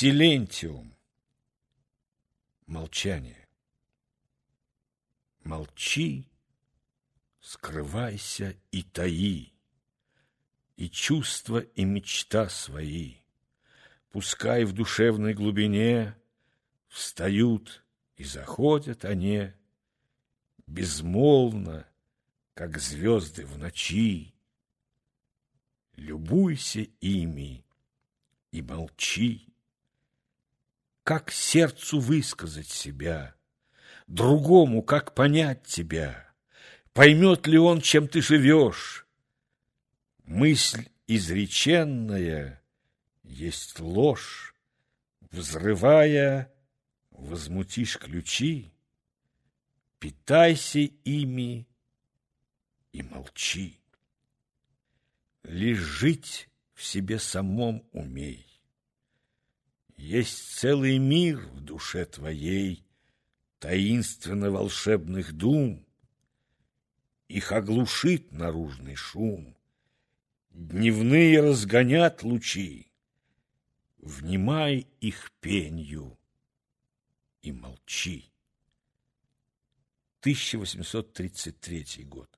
Силентиум. Молчание. Молчи, скрывайся и таи, И чувства, и мечта свои. Пускай в душевной глубине Встают и заходят они, Безмолвно, как звезды в ночи. Любуйся ими и молчи. Как сердцу высказать себя, Другому как понять тебя, Поймет ли он, чем ты живешь? Мысль изреченная есть ложь, Взрывая, возмутишь ключи, Питайся ими и молчи. Лишь жить в себе самом умей. Есть целый мир в душе твоей, Таинственно волшебных дум. Их оглушит наружный шум. Дневные разгонят лучи. Внимай их пенью и молчи. 1833 год.